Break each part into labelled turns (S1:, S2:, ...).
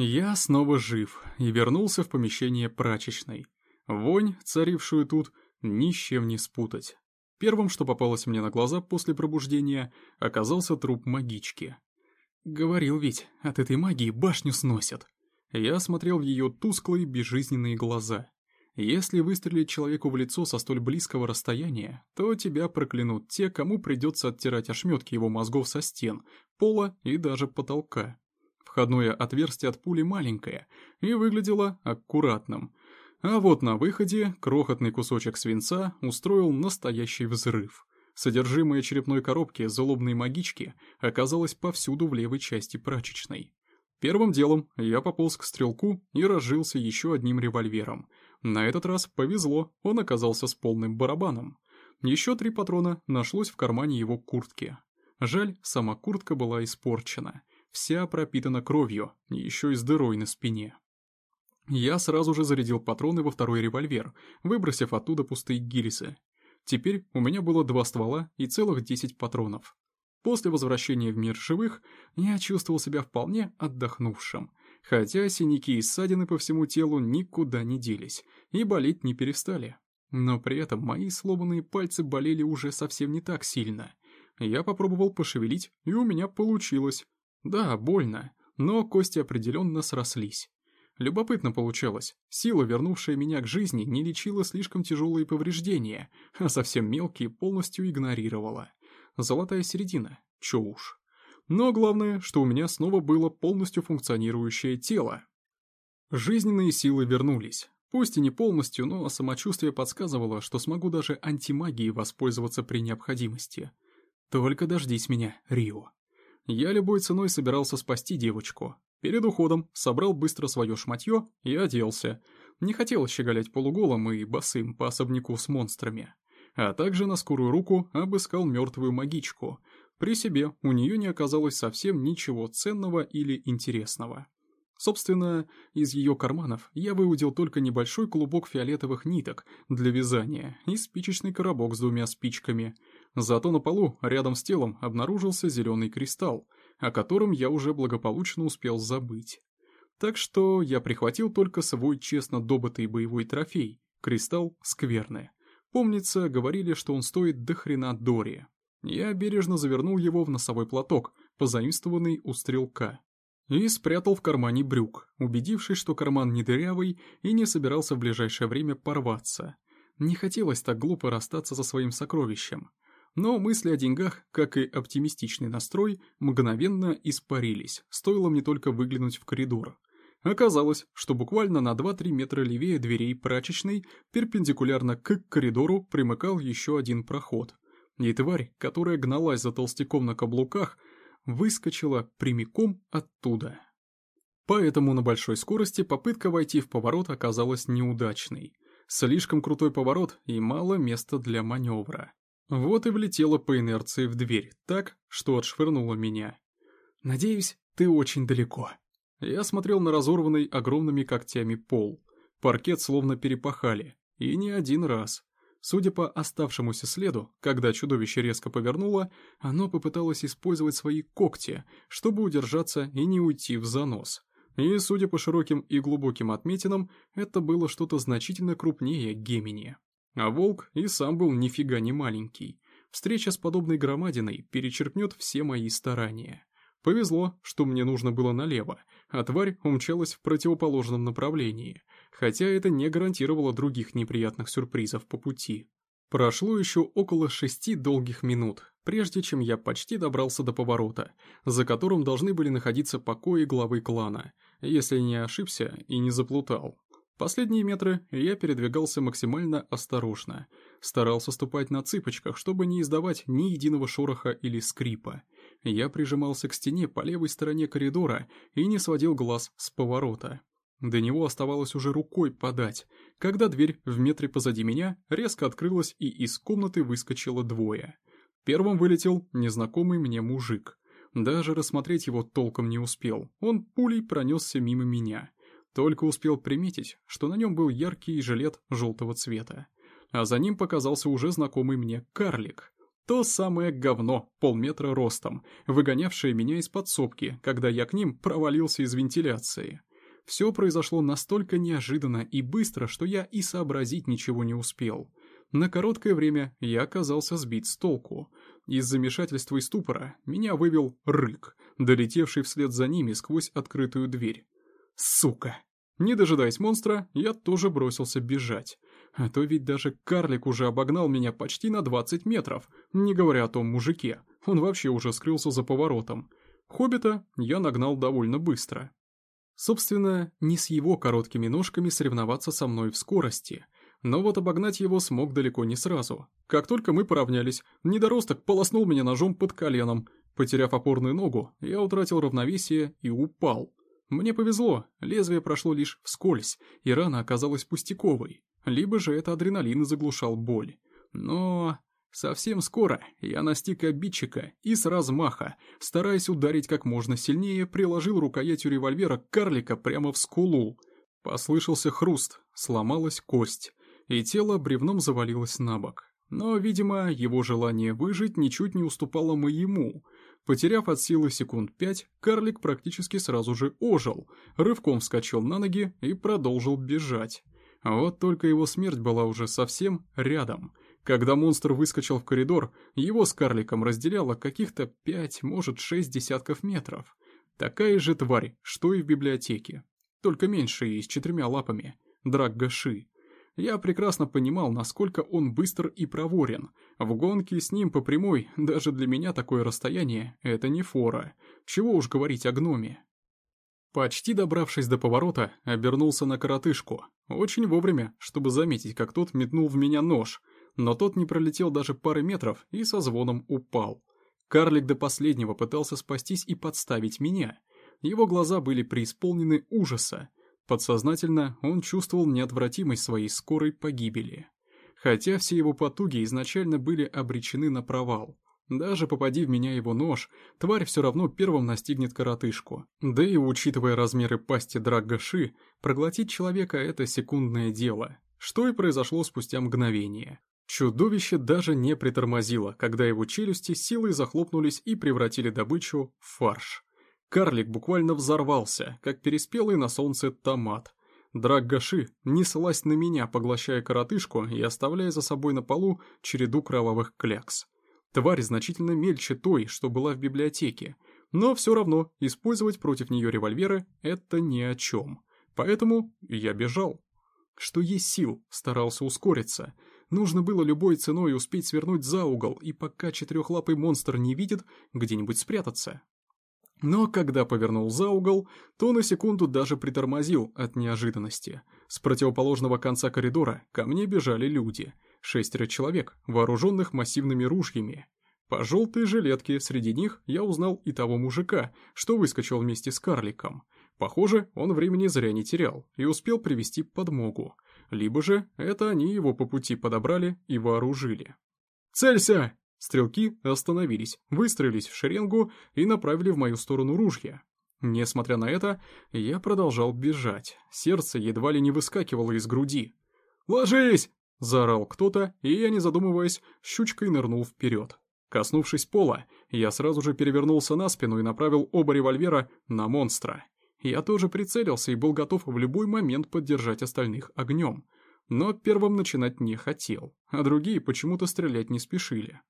S1: Я снова жив и вернулся в помещение прачечной. Вонь, царившую тут, ни с чем не спутать. Первым, что попалось мне на глаза после пробуждения, оказался труп магички. Говорил ведь, от этой магии башню сносят. Я смотрел в ее тусклые, безжизненные глаза. Если выстрелить человеку в лицо со столь близкого расстояния, то тебя проклянут те, кому придется оттирать ошметки его мозгов со стен, пола и даже потолка. Входное отверстие от пули маленькое и выглядело аккуратным. А вот на выходе крохотный кусочек свинца устроил настоящий взрыв. Содержимое черепной коробки злобной магички оказалось повсюду в левой части прачечной. Первым делом я пополз к стрелку и разжился еще одним револьвером. На этот раз повезло, он оказался с полным барабаном. Еще три патрона нашлось в кармане его куртки. Жаль, сама куртка была испорчена вся пропитана кровью, еще и с дырой на спине. Я сразу же зарядил патроны во второй револьвер, выбросив оттуда пустые гильзы. Теперь у меня было два ствола и целых десять патронов. После возвращения в мир живых я чувствовал себя вполне отдохнувшим, хотя синяки и ссадины по всему телу никуда не делись и болеть не перестали. Но при этом мои сломанные пальцы болели уже совсем не так сильно. Я попробовал пошевелить, и у меня получилось. Да, больно, но кости определенно срослись. Любопытно получалось. Сила, вернувшая меня к жизни, не лечила слишком тяжелые повреждения, а совсем мелкие полностью игнорировала. Золотая середина. Чё уж. Но главное, что у меня снова было полностью функционирующее тело. Жизненные силы вернулись. Пусть и не полностью, но самочувствие подсказывало, что смогу даже антимагией воспользоваться при необходимости. Только дождись меня, Рио. Я любой ценой собирался спасти девочку. Перед уходом собрал быстро свое шматье и оделся. Не хотел щеголять полуголым и босым по особняку с монстрами. А также на скорую руку обыскал мертвую магичку. При себе у нее не оказалось совсем ничего ценного или интересного. Собственно, из ее карманов я выудил только небольшой клубок фиолетовых ниток для вязания и спичечный коробок с двумя спичками – Зато на полу, рядом с телом, обнаружился зеленый кристалл, о котором я уже благополучно успел забыть. Так что я прихватил только свой честно добытый боевой трофей, кристалл скверны. Помнится, говорили, что он стоит до хрена Дори. Я бережно завернул его в носовой платок, позаимствованный у стрелка. И спрятал в кармане брюк, убедившись, что карман не дырявый и не собирался в ближайшее время порваться. Не хотелось так глупо расстаться со своим сокровищем. Но мысли о деньгах, как и оптимистичный настрой, мгновенно испарились, стоило мне только выглянуть в коридор. Оказалось, что буквально на 2-3 метра левее дверей прачечной, перпендикулярно к коридору, примыкал еще один проход. И тварь, которая гналась за толстяком на каблуках, выскочила прямиком оттуда. Поэтому на большой скорости попытка войти в поворот оказалась неудачной. Слишком крутой поворот и мало места для маневра. Вот и влетела по инерции в дверь, так, что отшвырнула меня. «Надеюсь, ты очень далеко». Я смотрел на разорванный огромными когтями пол. Паркет словно перепахали. И не один раз. Судя по оставшемуся следу, когда чудовище резко повернуло, оно попыталось использовать свои когти, чтобы удержаться и не уйти в занос. И, судя по широким и глубоким отметинам, это было что-то значительно крупнее Гемини. А волк и сам был нифига не маленький. Встреча с подобной громадиной перечерпнет все мои старания. Повезло, что мне нужно было налево, а тварь умчалась в противоположном направлении, хотя это не гарантировало других неприятных сюрпризов по пути. Прошло еще около шести долгих минут, прежде чем я почти добрался до поворота, за которым должны были находиться покои главы клана, если не ошибся и не заплутал. Последние метры я передвигался максимально осторожно, старался ступать на цыпочках, чтобы не издавать ни единого шороха или скрипа. Я прижимался к стене по левой стороне коридора и не сводил глаз с поворота. До него оставалось уже рукой подать, когда дверь в метре позади меня резко открылась и из комнаты выскочило двое. Первым вылетел незнакомый мне мужик. Даже рассмотреть его толком не успел, он пулей пронесся мимо меня. Только успел приметить, что на нем был яркий жилет желтого цвета. А за ним показался уже знакомый мне карлик. То самое говно, полметра ростом, выгонявшее меня из подсобки, когда я к ним провалился из вентиляции. Все произошло настолько неожиданно и быстро, что я и сообразить ничего не успел. На короткое время я оказался сбит с толку. Из замешательства и ступора меня вывел рык, долетевший вслед за ними сквозь открытую дверь. Сука! Не дожидаясь монстра, я тоже бросился бежать. А то ведь даже карлик уже обогнал меня почти на 20 метров, не говоря о том мужике. Он вообще уже скрылся за поворотом. Хоббита я нагнал довольно быстро. Собственно, не с его короткими ножками соревноваться со мной в скорости. Но вот обогнать его смог далеко не сразу. Как только мы поравнялись, недоросток полоснул меня ножом под коленом. Потеряв опорную ногу, я утратил равновесие и упал. Мне повезло, лезвие прошло лишь вскользь, и рана оказалась пустяковой. Либо же это адреналин заглушал боль. Но... Совсем скоро я настиг обидчика и с размаха, стараясь ударить как можно сильнее, приложил рукоятью револьвера карлика прямо в скулу. Послышался хруст, сломалась кость, и тело бревном завалилось на бок. Но, видимо, его желание выжить ничуть не уступало моему — Потеряв от силы секунд пять, карлик практически сразу же ожил, рывком вскочил на ноги и продолжил бежать. Вот только его смерть была уже совсем рядом. Когда монстр выскочил в коридор, его с карликом разделяло каких-то пять, может шесть десятков метров. Такая же тварь, что и в библиотеке. Только меньше и с четырьмя лапами. Драггаши. Я прекрасно понимал, насколько он быстр и проворен. В гонке с ним по прямой, даже для меня такое расстояние — это не фора. Чего уж говорить о гноме. Почти добравшись до поворота, обернулся на коротышку. Очень вовремя, чтобы заметить, как тот метнул в меня нож. Но тот не пролетел даже пары метров и со звоном упал. Карлик до последнего пытался спастись и подставить меня. Его глаза были преисполнены ужаса. Подсознательно он чувствовал неотвратимость своей скорой погибели. Хотя все его потуги изначально были обречены на провал. Даже попади в меня его нож, тварь все равно первым настигнет коротышку. Да и учитывая размеры пасти Драггаши, проглотить человека — это секундное дело. Что и произошло спустя мгновение. Чудовище даже не притормозило, когда его челюсти силой захлопнулись и превратили добычу в фарш. Карлик буквально взорвался, как переспелый на солнце томат. Драггаши неслась на меня, поглощая коротышку и оставляя за собой на полу череду кровавых клякс. Тварь значительно мельче той, что была в библиотеке, но все равно использовать против нее револьверы — это ни о чем. Поэтому я бежал. Что есть сил, старался ускориться. Нужно было любой ценой успеть свернуть за угол, и пока четырехлапый монстр не видит, где-нибудь спрятаться. Но когда повернул за угол, то на секунду даже притормозил от неожиданности. С противоположного конца коридора ко мне бежали люди. Шестеро человек, вооруженных массивными ружьями. По желтой жилетке среди них я узнал и того мужика, что выскочил вместе с карликом. Похоже, он времени зря не терял и успел привести подмогу. Либо же это они его по пути подобрали и вооружили. «Целься!» Стрелки остановились, выстроились в шеренгу и направили в мою сторону ружья. Несмотря на это, я продолжал бежать, сердце едва ли не выскакивало из груди. «Ложись!» — заорал кто-то, и я, не задумываясь, щучкой нырнул вперед. Коснувшись пола, я сразу же перевернулся на спину и направил оба револьвера на монстра. Я тоже прицелился и был готов в любой момент поддержать остальных огнем. Но первым начинать не хотел, а другие почему-то стрелять не спешили.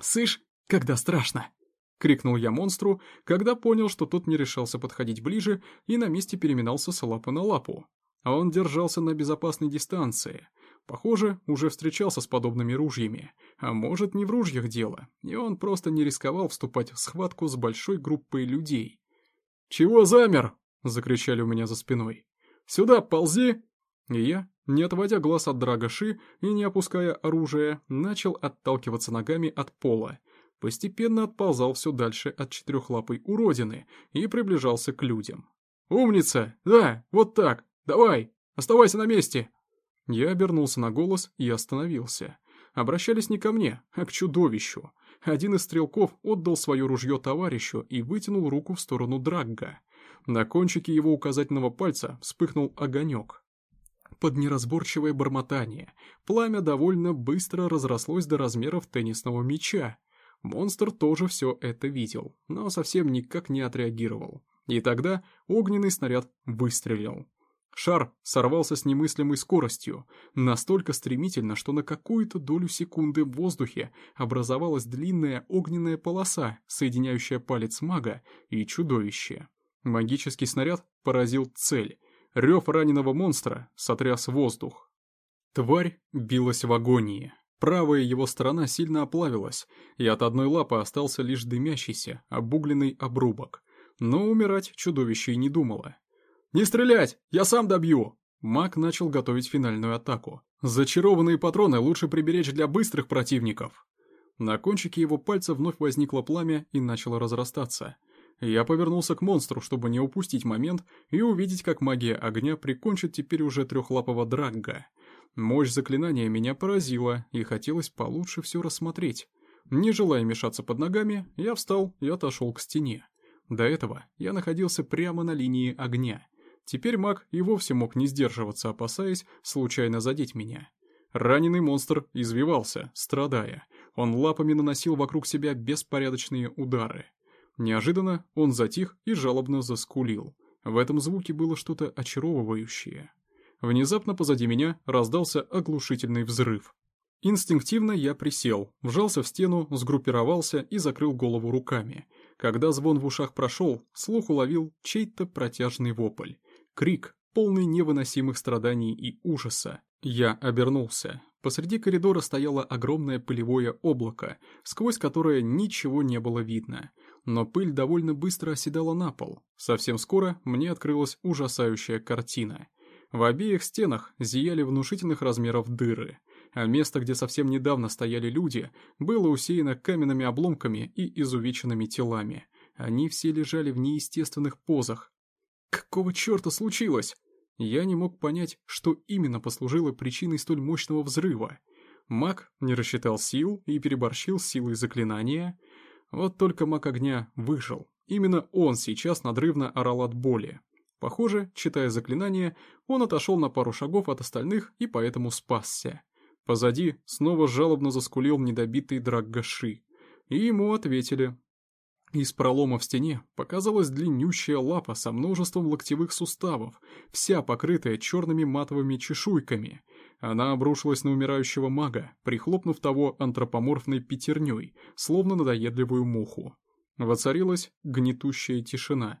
S1: «Сышь, когда страшно!» — крикнул я монстру, когда понял, что тот не решался подходить ближе и на месте переминался с лапы на лапу. А он держался на безопасной дистанции. Похоже, уже встречался с подобными ружьями. А может, не в ружьях дело, и он просто не рисковал вступать в схватку с большой группой людей. «Чего замер?» — закричали у меня за спиной. «Сюда, ползи!» И я, не отводя глаз от Драгоши и не опуская оружие, начал отталкиваться ногами от пола. Постепенно отползал все дальше от четырехлапой уродины и приближался к людям. «Умница! Да, вот так! Давай! Оставайся на месте!» Я обернулся на голос и остановился. Обращались не ко мне, а к чудовищу. Один из стрелков отдал свое ружье товарищу и вытянул руку в сторону Драгга. На кончике его указательного пальца вспыхнул огонек под неразборчивое бормотание. Пламя довольно быстро разрослось до размеров теннисного мяча. Монстр тоже все это видел, но совсем никак не отреагировал. И тогда огненный снаряд выстрелил. Шар сорвался с немыслимой скоростью, настолько стремительно, что на какую-то долю секунды в воздухе образовалась длинная огненная полоса, соединяющая палец мага и чудовище. Магический снаряд поразил цель. Рев раненого монстра сотряс воздух. Тварь билась в агонии. Правая его сторона сильно оплавилась, и от одной лапы остался лишь дымящийся, обугленный обрубок. Но умирать чудовище и не думало. «Не стрелять! Я сам добью!» Маг начал готовить финальную атаку. «Зачарованные патроны лучше приберечь для быстрых противников!» На кончике его пальца вновь возникло пламя и начало разрастаться. Я повернулся к монстру, чтобы не упустить момент и увидеть, как магия огня прикончит теперь уже трехлапого драгга. Мощь заклинания меня поразила, и хотелось получше все рассмотреть. Не желая мешаться под ногами, я встал и отошел к стене. До этого я находился прямо на линии огня — Теперь маг и вовсе мог не сдерживаться, опасаясь случайно задеть меня. Раненый монстр извивался, страдая. Он лапами наносил вокруг себя беспорядочные удары. Неожиданно он затих и жалобно заскулил. В этом звуке было что-то очаровывающее. Внезапно позади меня раздался оглушительный взрыв. Инстинктивно я присел, вжался в стену, сгруппировался и закрыл голову руками. Когда звон в ушах прошел, слух уловил чей-то протяжный вопль. Крик, полный невыносимых страданий и ужаса. Я обернулся. Посреди коридора стояло огромное пылевое облако, сквозь которое ничего не было видно. Но пыль довольно быстро оседала на пол. Совсем скоро мне открылась ужасающая картина. В обеих стенах зияли внушительных размеров дыры, а место, где совсем недавно стояли люди, было усеяно каменными обломками и изувеченными телами. Они все лежали в неестественных позах, Какого черта случилось? Я не мог понять, что именно послужило причиной столь мощного взрыва. Маг не рассчитал сил и переборщил силой заклинания. Вот только маг огня выжил. Именно он сейчас надрывно орал от боли. Похоже, читая заклинание, он отошел на пару шагов от остальных и поэтому спасся. Позади снова жалобно заскулил недобитый Драггаши. И ему ответили, из пролома в стене показалась длиннющая лапа со множеством локтевых суставов, вся покрытая черными матовыми чешуйками. Она обрушилась на умирающего мага, прихлопнув того антропоморфной пятерней, словно надоедливую муху. Воцарилась гнетущая тишина.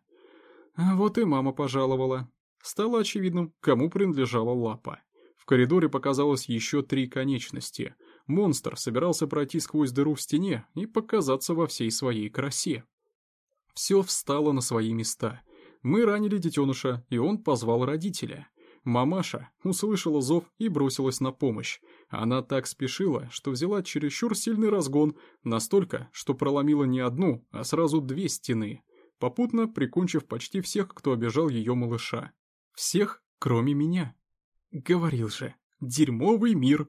S1: А вот и мама пожаловала. Стало очевидным, кому принадлежала лапа. В коридоре показалось еще три конечности — Монстр собирался пройти сквозь дыру в стене и показаться во всей своей красе. Все встало на свои места. Мы ранили детеныша, и он позвал родителя. Мамаша услышала зов и бросилась на помощь. Она так спешила, что взяла чересчур сильный разгон, настолько, что проломила не одну, а сразу две стены, попутно прикончив почти всех, кто обижал ее малыша. Всех, кроме меня. Говорил же, дерьмовый мир